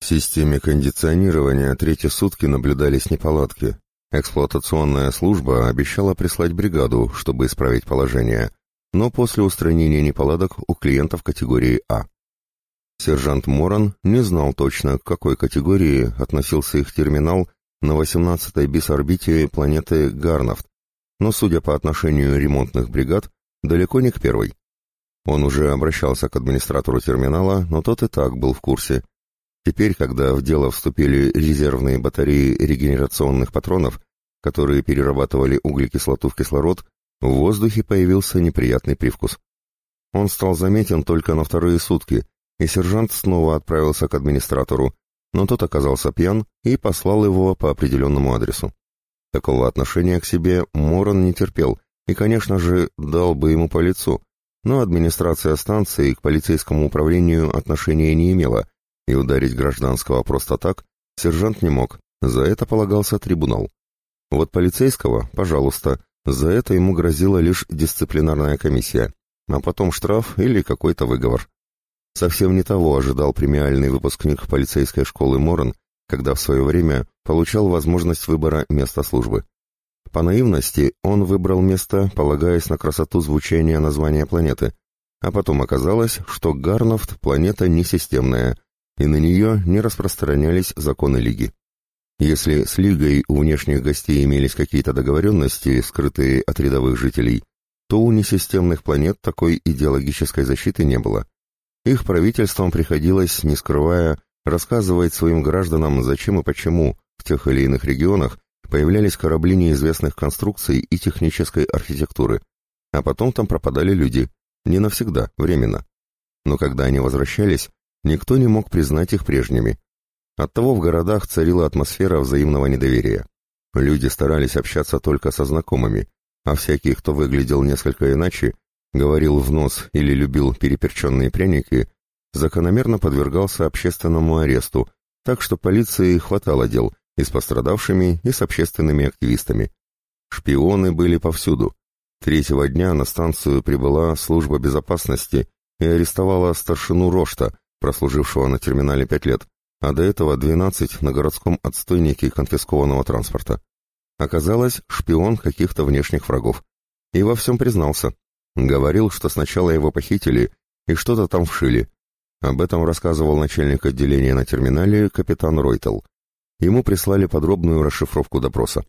В системе кондиционирования третьи сутки наблюдались неполадки. Эксплуатационная служба обещала прислать бригаду, чтобы исправить положение, но после устранения неполадок у клиентов категории А. Сержант Моран не знал точно, к какой категории относился их терминал на 18-й бис-орбите планеты Гарнафт, но, судя по отношению ремонтных бригад, далеко не к первой. Он уже обращался к администратору терминала, но тот и так был в курсе. Теперь, когда в дело вступили резервные батареи регенерационных патронов, которые перерабатывали углекислоту в кислород, в воздухе появился неприятный привкус. Он стал заметен только на вторые сутки, и сержант снова отправился к администратору, но тот оказался пьян и послал его по определенному адресу. Такого отношения к себе Моран не терпел и, конечно же, дал бы ему по лицу, но администрация станции к полицейскому управлению отношения не имела, и ударить гражданского просто так сержант не мог, за это полагался трибунал. Вот полицейского, пожалуйста, за это ему грозила лишь дисциплинарная комиссия, а потом штраф или какой-то выговор. Совсем не того ожидал премиальный выпускник полицейской школы Моран, когда в свое время получал возможность выбора места службы. По наивности он выбрал место, полагаясь на красоту звучания названия планеты, а потом оказалось, что Гарнафт — планета несистемная, и на нее не распространялись законы Лиги. Если с Лигой у внешних гостей имелись какие-то договоренности, скрытые от рядовых жителей, то у несистемных планет такой идеологической защиты не было. Их правительствам приходилось, не скрывая, рассказывать своим гражданам, зачем и почему в тех или иных регионах появлялись корабли неизвестных конструкций и технической архитектуры, а потом там пропадали люди, не навсегда, временно. Но когда они возвращались, никто не мог признать их прежними. Оттого в городах царила атмосфера взаимного недоверия. Люди старались общаться только со знакомыми, а всякий, кто выглядел несколько иначе, говорил в нос или любил переперченные пряники, закономерно подвергался общественному аресту, так что полиции хватало дел и с пострадавшими, и с общественными активистами. Шпионы были повсюду. Третьего дня на станцию прибыла служба безопасности и арестовала старшину Рошта, прослужившего на терминале пять лет, а до этого 12 на городском отстойнике конфискованного транспорта. Оказалось, шпион каких-то внешних врагов. И во всем признался. Говорил, что сначала его похитили и что-то там вшили. Об этом рассказывал начальник отделения на терминале капитан Ройтел. Ему прислали подробную расшифровку допроса.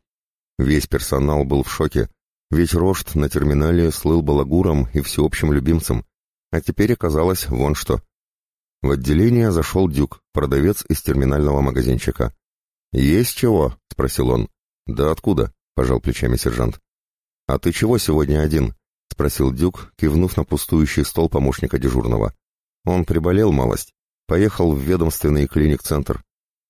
Весь персонал был в шоке, ведь Рошт на терминале слыл балагуром и всеобщим любимцем, а теперь оказалось вон что. В отделение зашел Дюк, продавец из терминального магазинчика. «Есть чего?» — спросил он. «Да откуда?» — пожал плечами сержант. «А ты чего сегодня один?» — спросил Дюк, кивнув на пустующий стол помощника дежурного. Он приболел малость. Поехал в ведомственный клиник-центр.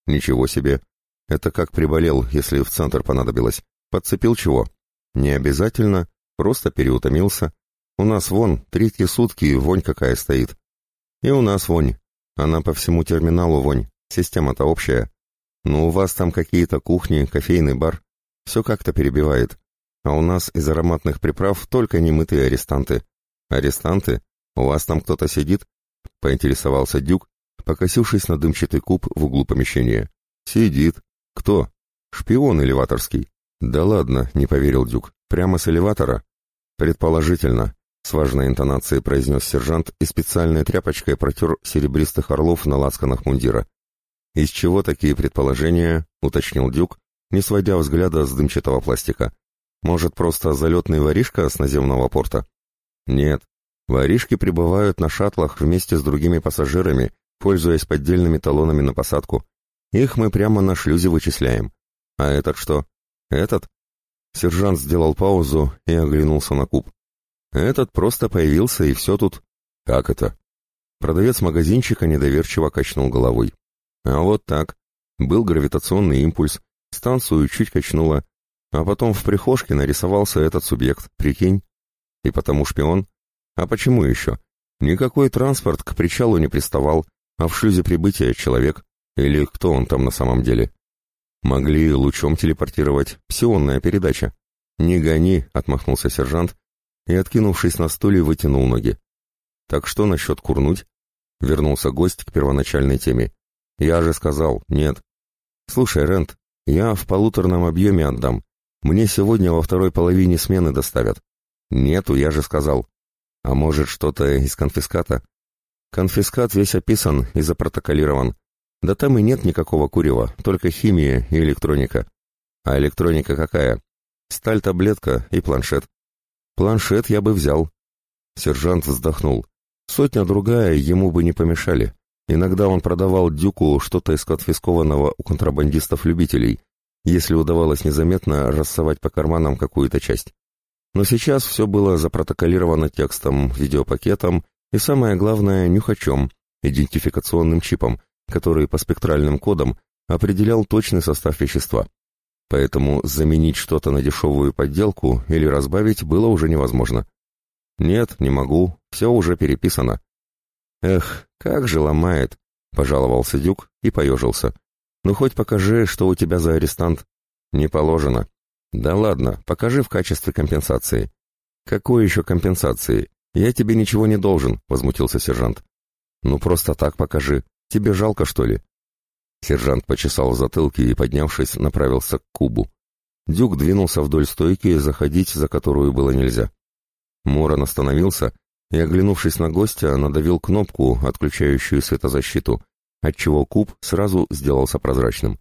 Ничего себе. Это как приболел, если в центр понадобилось. Подцепил чего? Не обязательно, просто переутомился. У нас вон, третьи сутки, вонь какая стоит. И у нас вонь. Она по всему терминалу вонь. Система-то общая. Но у вас там какие-то кухни, кофейный бар. Все как-то перебивает. А у нас из ароматных приправ только немытые арестанты. Арестанты? У вас там кто-то сидит? Поинтересовался Дюк, покосившись на дымчатый куб в углу помещения. Сидит. Кто? Шпион элеваторский. Да ладно, не поверил Дюк. Прямо с элеватора? Предположительно. С важной интонацией произнес сержант и специальной тряпочкой протер серебристых орлов на лацканах мундира. «Из чего такие предположения?» — уточнил Дюк, не сводя взгляда с дымчатого пластика. «Может, просто залетный воришка с наземного порта?» «Нет. Воришки прибывают на шаттлах вместе с другими пассажирами, пользуясь поддельными талонами на посадку. Их мы прямо на шлюзе вычисляем. А этот что? Этот?» Сержант сделал паузу и оглянулся на куб. Этот просто появился, и все тут. Как это? Продавец магазинчика недоверчиво качнул головой. А вот так. Был гравитационный импульс, станцию чуть качнуло, а потом в прихожке нарисовался этот субъект, прикинь. И потому шпион. А почему еще? Никакой транспорт к причалу не приставал, а в шлюзе прибытия человек. Или кто он там на самом деле? Могли лучом телепортировать, псионная передача. «Не гони», — отмахнулся сержант и, откинувшись на стуле, вытянул ноги. «Так что насчет курнуть?» — вернулся гость к первоначальной теме. Я же сказал, нет. Слушай, Рент, я в полуторном объеме отдам. Мне сегодня во второй половине смены доставят. Нету, я же сказал. А может, что-то из конфиската? Конфискат весь описан и запротоколирован. Да там и нет никакого курева, только химия и электроника. А электроника какая? Сталь-таблетка и планшет. Планшет я бы взял. Сержант вздохнул. Сотня-другая ему бы не помешали. Иногда он продавал Дюку что-то из конфискованного у контрабандистов-любителей, если удавалось незаметно рассовать по карманам какую-то часть. Но сейчас все было запротоколировано текстом, видеопакетом и, самое главное, нюхачом, идентификационным чипом, который по спектральным кодам определял точный состав вещества. Поэтому заменить что-то на дешевую подделку или разбавить было уже невозможно. «Нет, не могу, все уже переписано». «Эх, как же ломает», — пожаловался Дюк и поежился. «Ну хоть покажи, что у тебя за арестант». «Не положено». «Да ладно, покажи в качестве компенсации». «Какой еще компенсации? Я тебе ничего не должен», — возмутился сержант. «Ну просто так покажи. Тебе жалко, что ли?» Сержант почесал в затылке и, поднявшись, направился к кубу. Дюк двинулся вдоль стойки, заходить за которую было нельзя. Моран остановился и, оглянувшись на гостя, надавил кнопку, отключающую светозащиту, отчего куб сразу сделался прозрачным.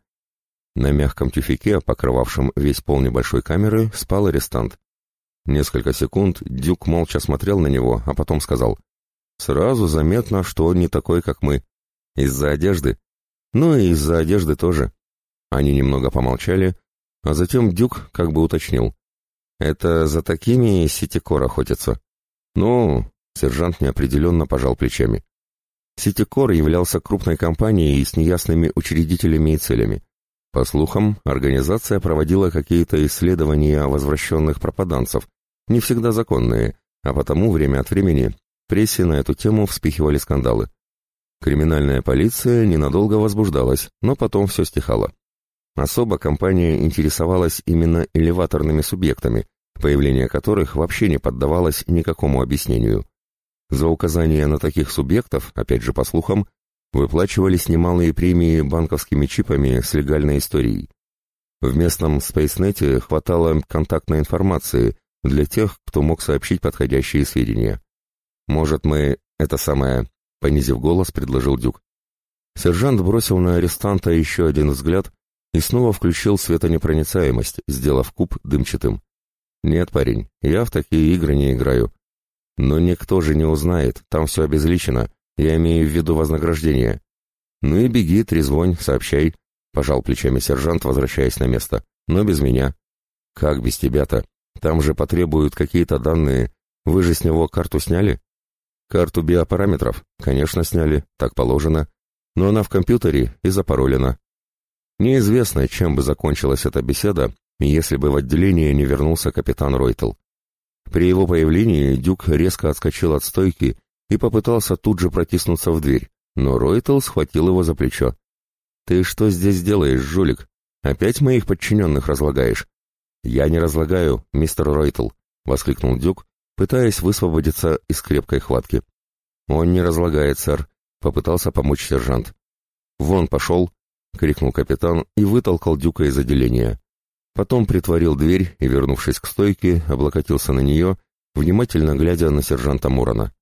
На мягком тюфике, покрывавшем весь пол небольшой камеры, спал арестант. Несколько секунд Дюк молча смотрел на него, а потом сказал, «Сразу заметно, что он не такой, как мы. Из-за одежды?» «Ну и из-за одежды тоже». Они немного помолчали, а затем Дюк как бы уточнил. «Это за такими сетикор охотятся?» «Ну...» — сержант неопределенно пожал плечами. Ситикор являлся крупной компанией с неясными учредителями и целями. По слухам, организация проводила какие-то исследования возвращенных пропаданцев, не всегда законные, а потому время от времени прессе на эту тему вспихивали скандалы. Криминальная полиция ненадолго возбуждалась, но потом все стихало. Особо компания интересовалась именно элеваторными субъектами, появление которых вообще не поддавалось никакому объяснению. За указание на таких субъектов, опять же по слухам, выплачивались немалые премии банковскими чипами с легальной историей. В местном спейснете хватало контактной информации для тех, кто мог сообщить подходящие сведения. «Может, мы, это самое...» — понизив голос, предложил Дюк. Сержант бросил на арестанта еще один взгляд и снова включил светонепроницаемость, сделав куб дымчатым. «Нет, парень, я в такие игры не играю. Но никто же не узнает, там все обезличено, я имею в виду вознаграждение. Ну и беги, трезвонь, сообщай, пожал плечами сержант, возвращаясь на место. Но без меня. Как без тебя-то? Там же потребуют какие-то данные. Вы же с него карту сняли? Карту биопараметров? Конечно, сняли, так положено. Но она в компьютере и запаролена. Неизвестно, чем бы закончилась эта беседа, если бы в отделение не вернулся капитан Ройтл. При его появлении Дюк резко отскочил от стойки и попытался тут же протиснуться в дверь, но Ройтл схватил его за плечо. «Ты что здесь делаешь, жулик? Опять моих подчиненных разлагаешь?» «Я не разлагаю, мистер Ройтл», — воскликнул Дюк, пытаясь высвободиться из крепкой хватки. «Он не разлагает, сэр», — попытался помочь сержант. «Вон пошел», — крикнул капитан и вытолкал Дюка из отделения. Потом притворил дверь и, вернувшись к стойке, облокотился на нее, внимательно глядя на сержанта Мурона.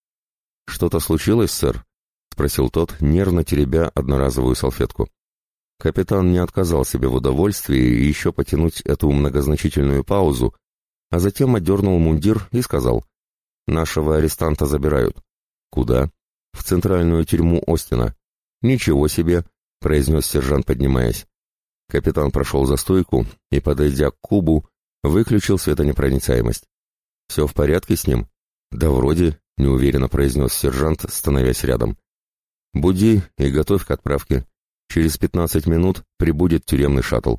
«Что-то случилось, сэр?» — спросил тот, нервно теребя одноразовую салфетку. Капитан не отказал себе в удовольствии еще потянуть эту многозначительную паузу, а затем отдернул мундир и сказал, «Нашего арестанта забирают». «Куда?» «В центральную тюрьму Остина». «Ничего себе!» — произнес сержант, поднимаясь. Капитан прошел за стойку и, подойдя к кубу, выключил светонепроницаемость. «Все в порядке с ним?» «Да вроде», — неуверенно произнес сержант, становясь рядом. «Буди и готовь к отправке. Через пятнадцать минут прибудет тюремный шаттл».